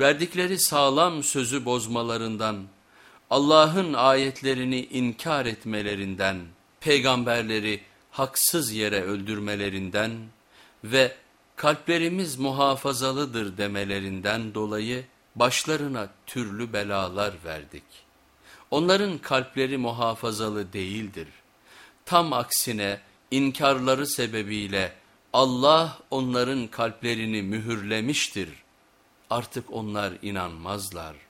verdikleri sağlam sözü bozmalarından, Allah'ın ayetlerini inkar etmelerinden, peygamberleri haksız yere öldürmelerinden ve kalplerimiz muhafazalıdır demelerinden dolayı başlarına türlü belalar verdik. Onların kalpleri muhafazalı değildir. Tam aksine inkarları sebebiyle Allah onların kalplerini mühürlemiştir. Artık onlar inanmazlar.